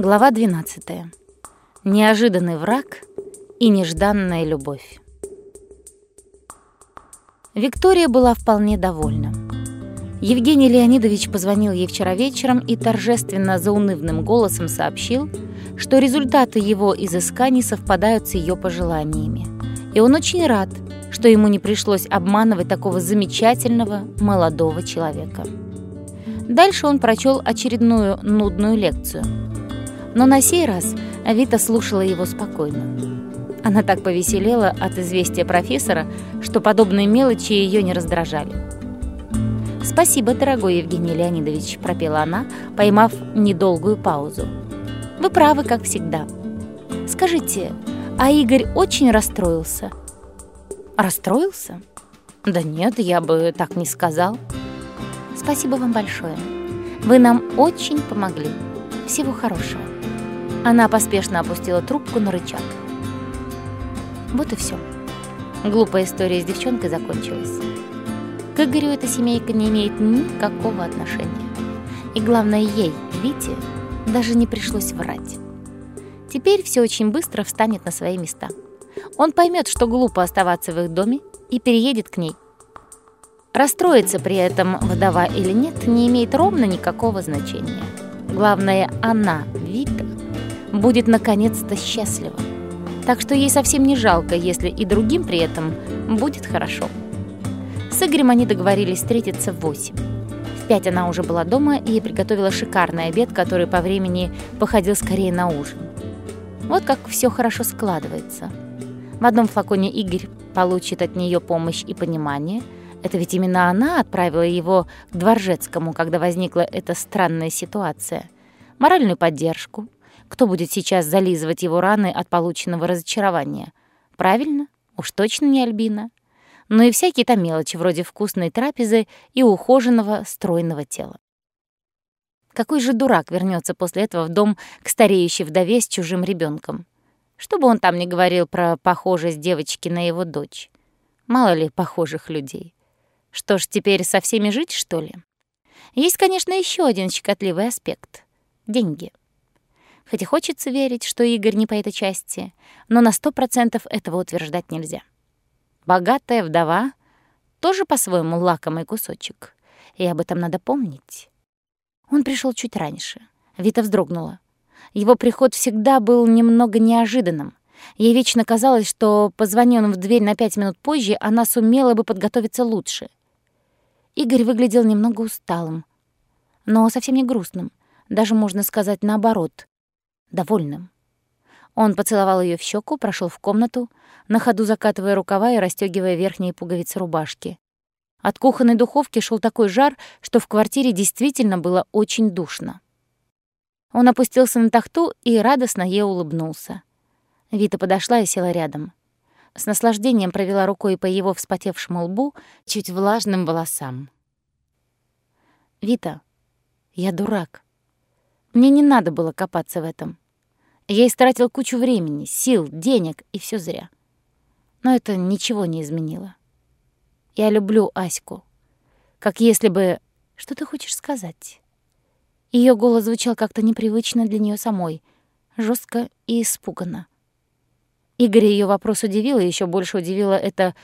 Глава 12. Неожиданный враг и нежданная любовь. Виктория была вполне довольна. Евгений Леонидович позвонил ей вчера вечером и торжественно заунывным голосом сообщил, что результаты его изысканий совпадают с ее пожеланиями. И он очень рад, что ему не пришлось обманывать такого замечательного молодого человека. Дальше он прочел очередную нудную лекцию – но на сей раз Авита слушала его спокойно. Она так повеселела от известия профессора, что подобные мелочи ее не раздражали. «Спасибо, дорогой Евгений Леонидович», — пропела она, поймав недолгую паузу. «Вы правы, как всегда. Скажите, а Игорь очень расстроился?» «Расстроился? Да нет, я бы так не сказал». «Спасибо вам большое. Вы нам очень помогли. Всего хорошего». Она поспешно опустила трубку на рычаг. Вот и все. Глупая история с девчонкой закончилась. К Игорю эта семейка не имеет никакого отношения. И главное, ей, Вите, даже не пришлось врать. Теперь все очень быстро встанет на свои места. Он поймет, что глупо оставаться в их доме и переедет к ней. Расстроиться при этом вдова или нет не имеет ровно никакого значения. Главное, она, Вита, будет наконец-то счастлива. Так что ей совсем не жалко, если и другим при этом будет хорошо. С Игорем они договорились встретиться в 8. В 5 она уже была дома и приготовила шикарный обед, который по времени походил скорее на ужин. Вот как все хорошо складывается. В одном флаконе Игорь получит от нее помощь и понимание. Это ведь именно она отправила его к Дворжецкому, когда возникла эта странная ситуация. Моральную поддержку, кто будет сейчас зализывать его раны от полученного разочарования? Правильно, уж точно не Альбина. Но и всякие там мелочи, вроде вкусной трапезы и ухоженного, стройного тела. Какой же дурак вернется после этого в дом к стареющей вдове с чужим ребенком? Что бы он там ни говорил про похожесть девочки на его дочь. Мало ли похожих людей. Что ж, теперь со всеми жить, что ли? Есть, конечно, еще один щекотливый аспект — деньги. Хоть и хочется верить, что Игорь не по этой части, но на сто процентов этого утверждать нельзя. Богатая вдова тоже по-своему лакомый кусочек, и об этом надо помнить. Он пришел чуть раньше. Вита вздрогнула. Его приход всегда был немного неожиданным. Ей вечно казалось, что, позвони он в дверь на пять минут позже, она сумела бы подготовиться лучше. Игорь выглядел немного усталым, но совсем не грустным. Даже, можно сказать, наоборот довольным. Он поцеловал ее в щеку, прошел в комнату, на ходу закатывая рукава и расстегивая верхние пуговицы рубашки. От кухонной духовки шел такой жар, что в квартире действительно было очень душно. Он опустился на тахту и радостно ей улыбнулся. Вита подошла и села рядом. С наслаждением провела рукой по его вспотевшему лбу, чуть влажным волосам. «Вита, я дурак», мне не надо было копаться в этом. Я истратил кучу времени, сил, денег, и все зря. Но это ничего не изменило. Я люблю Аську. Как если бы... Что ты хочешь сказать? Ее голос звучал как-то непривычно для нее самой, жестко и испуганно. Игорь ее вопрос удивил, и еще больше удивила это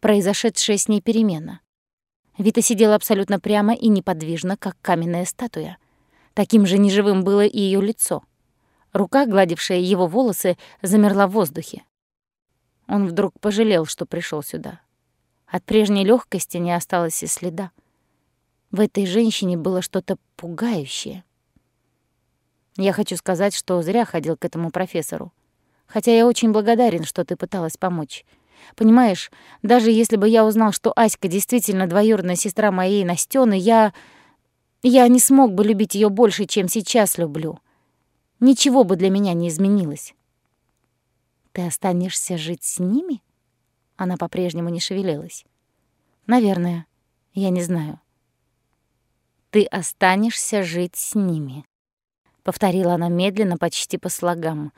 произошедшая с ней перемена. Вита сидела абсолютно прямо и неподвижно, как каменная статуя. Таким же неживым было и ее лицо. Рука, гладившая его волосы, замерла в воздухе. Он вдруг пожалел, что пришел сюда. От прежней легкости не осталось и следа. В этой женщине было что-то пугающее. Я хочу сказать, что зря ходил к этому профессору. Хотя я очень благодарен, что ты пыталась помочь. Понимаешь, даже если бы я узнал, что Аська действительно двоюродная сестра моей Настёны, я... Я не смог бы любить ее больше, чем сейчас люблю. Ничего бы для меня не изменилось. Ты останешься жить с ними? Она по-прежнему не шевелилась. Наверное, я не знаю. Ты останешься жить с ними, повторила она медленно, почти по слогам.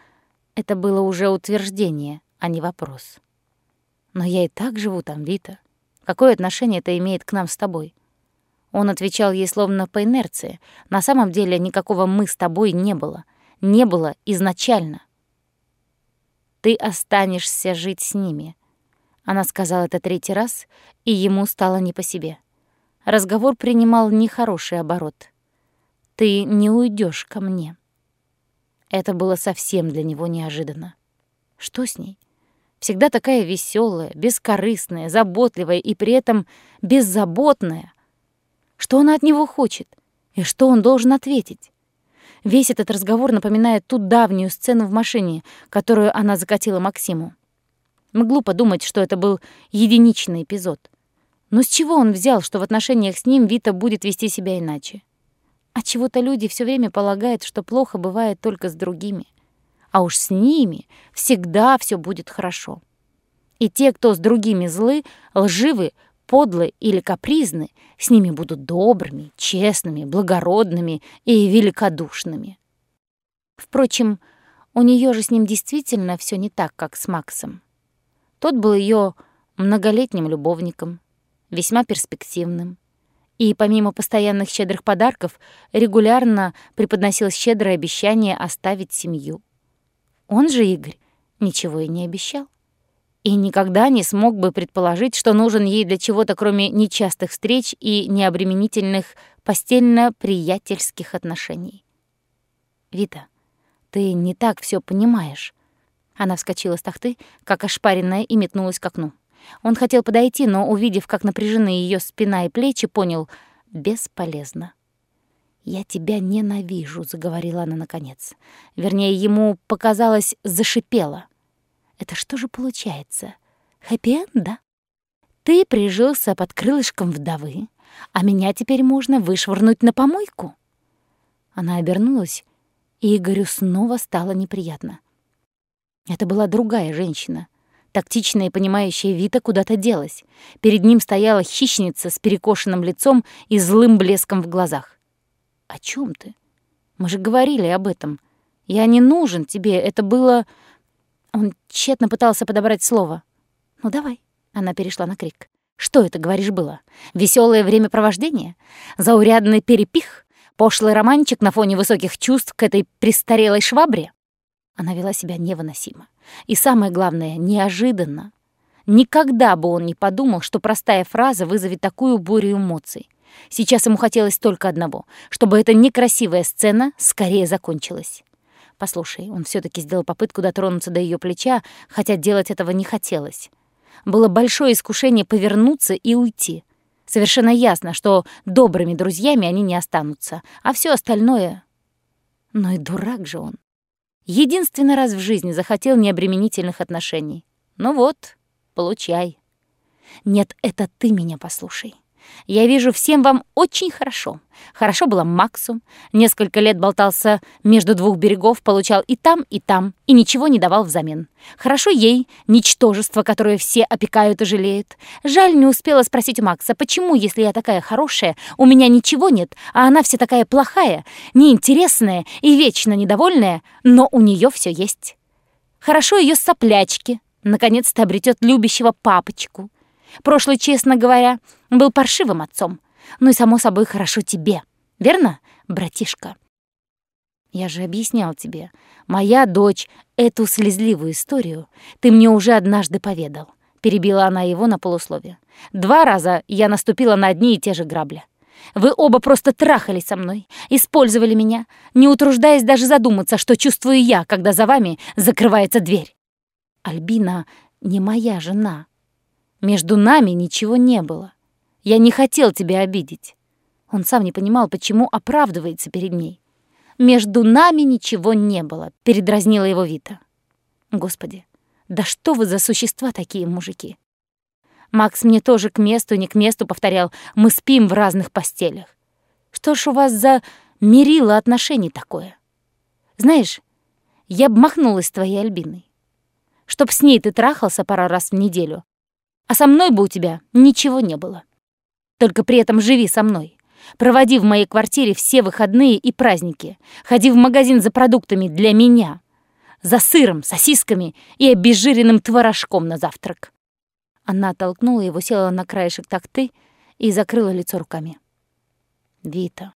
Это было уже утверждение, а не вопрос. Но я и так живу там, Вита. Какое отношение это имеет к нам с тобой? Он отвечал ей словно по инерции. На самом деле никакого «мы с тобой» не было. Не было изначально. Ты останешься жить с ними. Она сказала это третий раз, и ему стало не по себе. Разговор принимал нехороший оборот. Ты не уйдешь ко мне. Это было совсем для него неожиданно. Что с ней? Всегда такая веселая, бескорыстная, заботливая и при этом беззаботная. Что она от него хочет? И что он должен ответить? Весь этот разговор напоминает ту давнюю сцену в машине, которую она закатила Максиму. Глупо думать, что это был единичный эпизод. Но с чего он взял, что в отношениях с ним Вита будет вести себя иначе? А чего-то люди все время полагают, что плохо бывает только с другими. А уж с ними всегда все будет хорошо. И те, кто с другими злы, лживы, подлы или капризны, с ними будут добрыми, честными, благородными и великодушными. Впрочем, у нее же с ним действительно все не так, как с Максом. Тот был ее многолетним любовником, весьма перспективным. И помимо постоянных щедрых подарков, регулярно преподносил щедрое обещание оставить семью. Он же, Игорь, ничего и не обещал и никогда не смог бы предположить, что нужен ей для чего-то, кроме нечастых встреч и необременительных постельно-приятельских отношений. «Вита, ты не так все понимаешь». Она вскочила с тахты, как ошпаренная, и метнулась к окну. Он хотел подойти, но, увидев, как напряжены ее спина и плечи, понял — бесполезно. «Я тебя ненавижу», — заговорила она наконец. Вернее, ему показалось, зашипела — это что же получается? Хэппи-энд, да? Ты прижился под крылышком вдовы, а меня теперь можно вышвырнуть на помойку? Она обернулась, и Игорю снова стало неприятно. Это была другая женщина. Тактичная и понимающая Вита куда-то делась. Перед ним стояла хищница с перекошенным лицом и злым блеском в глазах. «О чем ты? Мы же говорили об этом. Я не нужен тебе. Это было...» Он тщетно пытался подобрать слово. «Ну давай», — она перешла на крик. «Что это, говоришь, было? Веселое времяпровождение? Заурядный перепих? Пошлый романчик на фоне высоких чувств к этой престарелой швабре?» Она вела себя невыносимо. И самое главное, неожиданно. Никогда бы он не подумал, что простая фраза вызовет такую бурю эмоций. Сейчас ему хотелось только одного, чтобы эта некрасивая сцена скорее закончилась. Послушай, он все таки сделал попытку дотронуться до ее плеча, хотя делать этого не хотелось. Было большое искушение повернуться и уйти. Совершенно ясно, что добрыми друзьями они не останутся, а все остальное... Но и дурак же он. Единственный раз в жизни захотел необременительных отношений. Ну вот, получай. Нет, это ты меня послушай. Я вижу, всем вам очень хорошо. Хорошо было Максу. Несколько лет болтался между двух берегов, получал и там, и там, и ничего не давал взамен. Хорошо ей, ничтожество, которое все опекают и жалеют. Жаль, не успела спросить у Макса, почему, если я такая хорошая, у меня ничего нет, а она вся такая плохая, неинтересная и вечно недовольная, но у нее все есть. Хорошо ее соплячки, наконец-то обретет любящего папочку. Прошлый, честно говоря, был паршивым отцом. Ну и, само собой, хорошо тебе. Верно, братишка? Я же объяснял тебе. Моя дочь эту слезливую историю ты мне уже однажды поведал. Перебила она его на полусловие. Два раза я наступила на одни и те же грабли. Вы оба просто трахались со мной, использовали меня, не утруждаясь даже задуматься, что чувствую я, когда за вами закрывается дверь. Альбина не моя жена. Между нами ничего не было. Я не хотел тебя обидеть. Он сам не понимал, почему оправдывается перед ней. «Между нами ничего не было», — передразнила его Вита. «Господи, да что вы за существа такие, мужики?» Макс мне тоже к месту, не к месту повторял, мы спим в разных постелях. Что ж у вас за мерило отношений такое? Знаешь, я б махнулась твоей Альбиной. Чтоб с ней ты трахался пару раз в неделю, а со мной бы у тебя ничего не было. Только при этом живи со мной. Проводи в моей квартире все выходные и праздники. Ходи в магазин за продуктами для меня. За сыром, сосисками и обезжиренным творожком на завтрак. Она оттолкнула его, села на краешек такты и закрыла лицо руками. «Вита,